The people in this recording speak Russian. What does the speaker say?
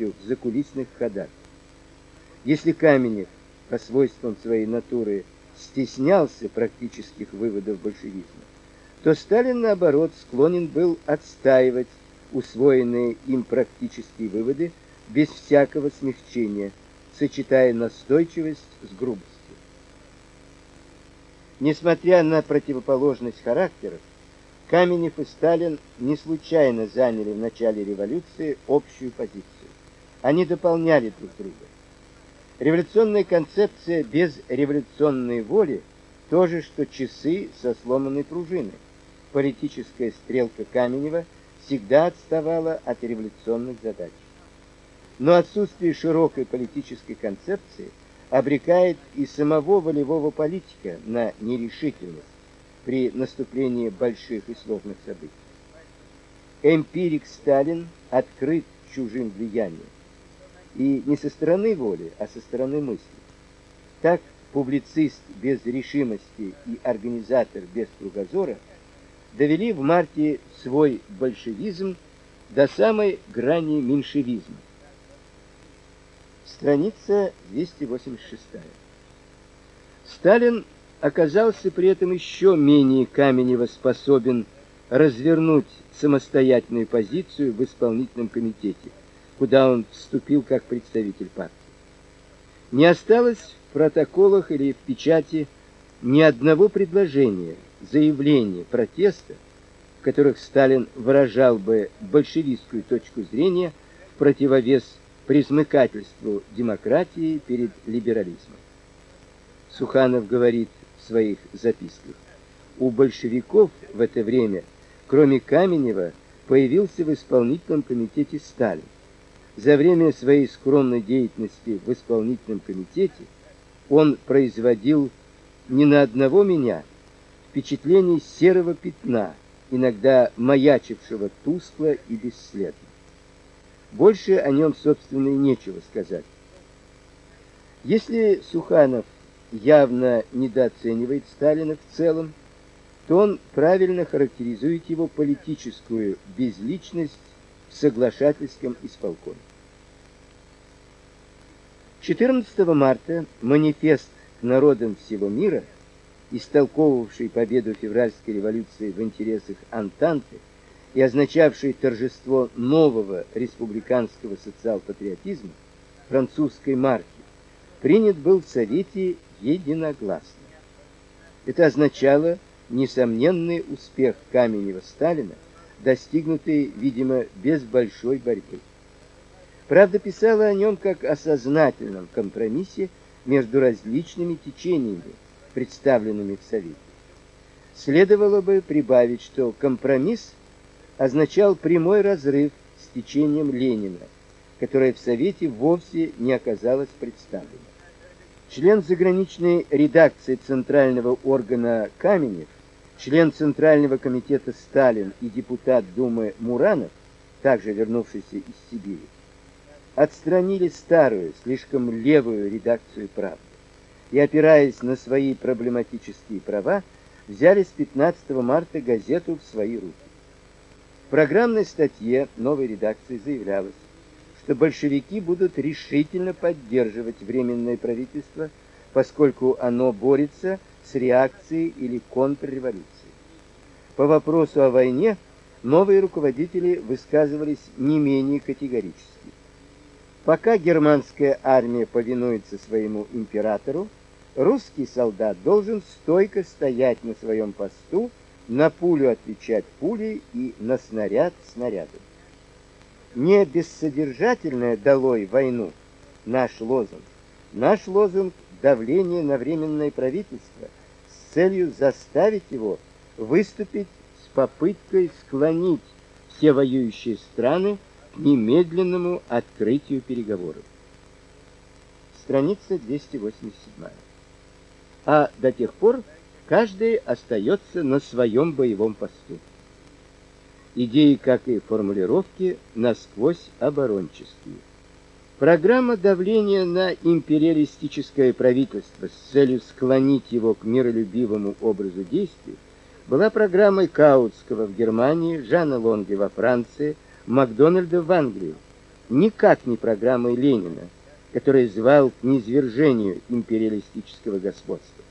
хитростью в закулисных ходах. Если Каменев по свойствам своей натуры стеснялся практических выводов большевизма, то Сталин наоборот склонен был отстаивать усвоенные им практические выводы без всякого смягчения, сочетая настойчивость с грубостью. Несмотря на противоположность характеров, Каменев и Сталин не случайно заняли в начале революции общую позицию. Они дополняли друг друга. Революционная концепция без революционной воли то же, что часы со сломанной пружиной. Политическая стрелка Каменева всегда отставала от революционных задач. Но отсутствие широкой политической концепции обрекает и самого волевого политика на нерешительность при наступлении больших и сложных событий. Эмпирик Сталин открыт чужим влиянием, и не со стороны воли, а со стороны мысли. Так публицист без решимости и организатор без кругозора довели в марте свой большевизм до самой грани меньшевизма. Страница 286. Сталин оказался при этом еще менее Каменева способен развернуть самостоятельную позицию в исполнительном комитете, куда он вступил как представитель партии. Не осталось в протоколах или в печати ни одного предложения, заявления, протеста, в которых Сталин выражал бы большевистскую точку зрения в противовес присмыкательству демократии перед либерализмом. Суханов говорит в своих записках: у большевиков в это время, кроме Каменева, появился в исполнительном комитете Сталин. За время своей скромной деятельности в исполнительном комитете он производил ни на одного меня впечатление серого пятна, иногда маячившего тускло и бесследно. Больше о нем, собственно, и нечего сказать. Если Суханов явно недооценивает Сталина в целом, то он правильно характеризует его политическую безличность в соглашательском исполкоме. 14 марта манифест к народам всего мира, истолковывавший победу февральской революции в интересах Антанты и означавший торжество нового республиканского социал-патриотизма, французской марки, принят был в Совете единогласно. Это означало несомненный успех Каменева-Сталина, достигнутый, видимо, без большой борьбы. Правда, писала о нем как о сознательном компромиссе между различными течениями, представленными в Совете. Следовало бы прибавить, что компромисс означал прямой разрыв с течением Ленина, которое в Совете вовсе не оказалось представлено. Член заграничной редакции центрального органа Каменев, член Центрального комитета Сталин и депутат Думы Муранов, также вернувшийся из Сибири, отстранили старую, слишком левую редакцию Правды и опираясь на свои проблематические права, взяли с 15 марта газету в свои руки. В программной статье новой редакции заявлялось, что большевики будут решительно поддерживать временное правительство, поскольку оно борется с реакцией или контрреволюцией. По вопросу о войне новые руководители высказывались не менее категорически. Пока германская армия повинуется своему императору, русский солдат должен стойко стоять на своем посту, на пулю отвечать пулей и на снаряд снарядом не бессодержательное долой войну наш лозунг. Наш лозунг давление на временное правительство с целью заставить его выступить с попыткой склонить все воюющие страны немедленному открытию переговоров. Страница 287. А до тех пор каждый остается на своем боевом посту. Идеи, как и формулировки, насквозь оборонческие. Программа давления на империалистическое правительство с целью склонить его к миролюбивому образу действий была программой Каутского в Германии, Жана Лонге во Франции, Макдональда в Англии никак не программой Ленина, который звал к низвержению империалистического господства.